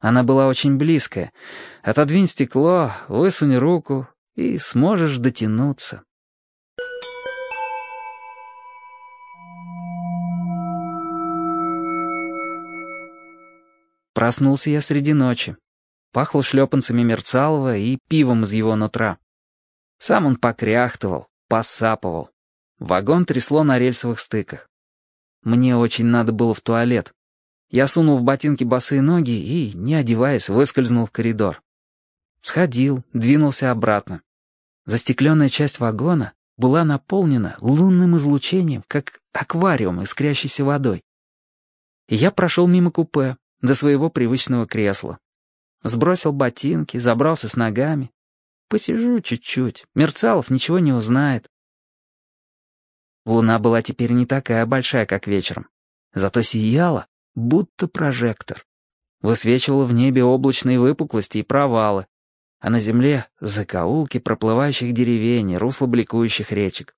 Она была очень близкая. Отодвинь стекло, высунь руку, и сможешь дотянуться. Проснулся я среди ночи. Пахло шлепанцами Мерцалова и пивом из его нутра. Сам он покряхтывал, посапывал. Вагон трясло на рельсовых стыках. Мне очень надо было в туалет. Я сунул в ботинки босые ноги и, не одеваясь, выскользнул в коридор. Сходил, двинулся обратно. Застекленная часть вагона была наполнена лунным излучением, как аквариум, искрящийся водой. Я прошел мимо купе, до своего привычного кресла. Сбросил ботинки, забрался с ногами. Посижу чуть-чуть, Мерцалов ничего не узнает. Луна была теперь не такая большая, как вечером. Зато сияла, будто прожектор. Высвечивала в небе облачные выпуклости и провалы, а на земле — закоулки проплывающих деревень, русло бликующих речек.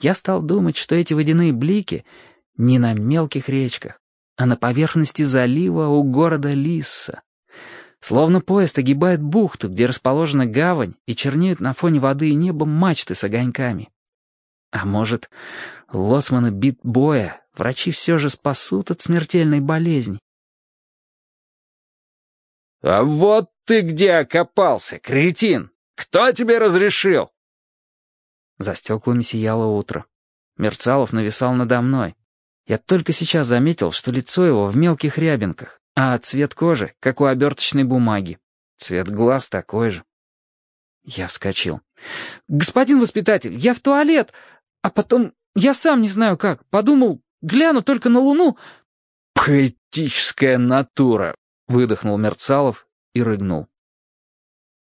Я стал думать, что эти водяные блики не на мелких речках, а на поверхности залива у города Лисса. Словно поезд огибает бухту, где расположена гавань, и чернеют на фоне воды и неба мачты с огоньками. А может, лоцмана бит боя врачи все же спасут от смертельной болезни? «А вот ты где окопался, кретин! Кто тебе разрешил?» За стеклами сияло утро. Мерцалов нависал надо мной. Я только сейчас заметил, что лицо его в мелких рябинках, а цвет кожи, как у оберточной бумаги. Цвет глаз такой же. Я вскочил. «Господин воспитатель, я в туалет, а потом я сам не знаю как. Подумал, гляну только на луну». «Поэтическая натура», — выдохнул Мерцалов и рыгнул.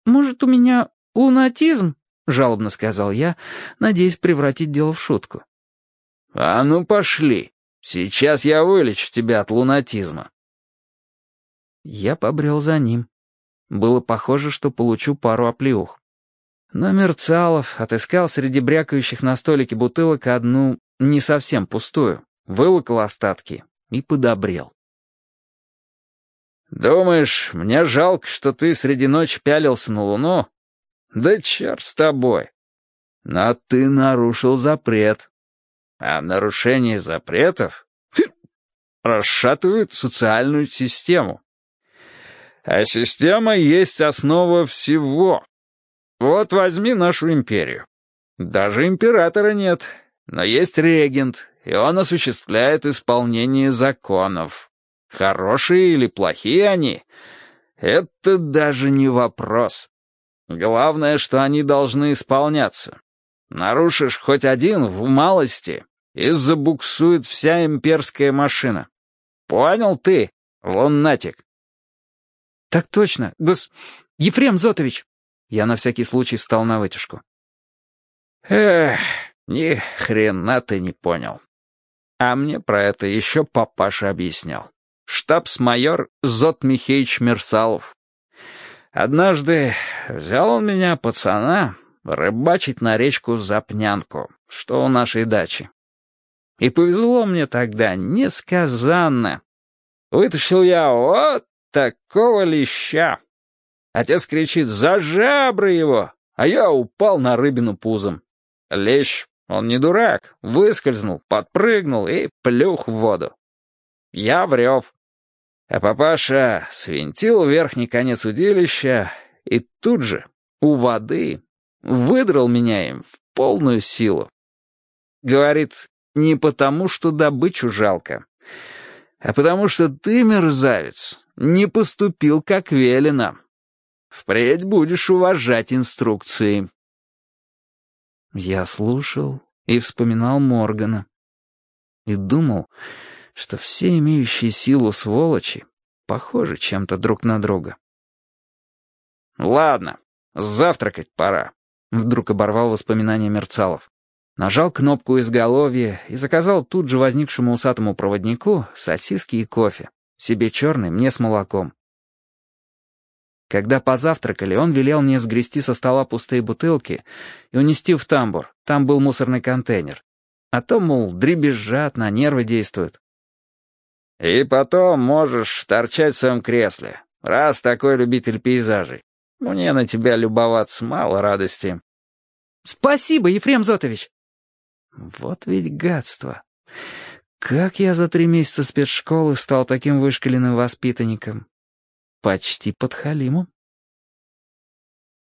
«Может, у меня лунатизм?» — жалобно сказал я, надеясь превратить дело в шутку. «А ну пошли!» Сейчас я вылечу тебя от лунатизма». Я побрел за ним. Было похоже, что получу пару оплеух. Но Мерцалов отыскал среди брякающих на столике бутылок одну, не совсем пустую, вылокал остатки и подобрел. «Думаешь, мне жалко, что ты среди ночи пялился на луну? Да черт с тобой! Но ты нарушил запрет, а нарушение запретов расшатывает социальную систему. А система есть основа всего. Вот возьми нашу империю. Даже императора нет, но есть регент, и он осуществляет исполнение законов. Хорошие или плохие они — это даже не вопрос. Главное, что они должны исполняться. Нарушишь хоть один в малости, и забуксует вся имперская машина. Понял ты, лунатик? Так точно, гос... Ефрем Зотович. Я на всякий случай встал на вытяжку. Эх, ни хрена ты не понял. А мне про это еще папаша объяснял. Штабс-майор Зот Михеич Мерсалов. Однажды взял он меня, пацана, рыбачить на речку Запнянку, что у нашей дачи. И повезло мне тогда несказанно. Вытащил я вот такого леща. Отец кричит «За жабры его!» А я упал на рыбину пузом. Лещ, он не дурак, выскользнул, подпрыгнул и плюх в воду. Я врев. А папаша свинтил верхний конец удилища и тут же, у воды, выдрал меня им в полную силу. Говорит, не потому, что добычу жалко, а потому что ты, мерзавец, не поступил как велено. Впредь будешь уважать инструкции. Я слушал и вспоминал Моргана. И думал, что все имеющие силу сволочи похожи чем-то друг на друга. «Ладно, завтракать пора», — вдруг оборвал воспоминания Мерцалов. Нажал кнопку изголовья и заказал тут же возникшему усатому проводнику сосиски и кофе. Себе черный, мне с молоком. Когда позавтракали, он велел мне сгрести со стола пустые бутылки и унести в тамбур, там был мусорный контейнер. А то, мол, дребезжат, на нервы действуют. «И потом можешь торчать в своем кресле, раз такой любитель пейзажей. Мне на тебя любоваться мало радости». «Спасибо, Ефрем Зотович!» «Вот ведь гадство! Как я за три месяца спецшколы стал таким вышкаленным воспитанником!» почти под Халимом.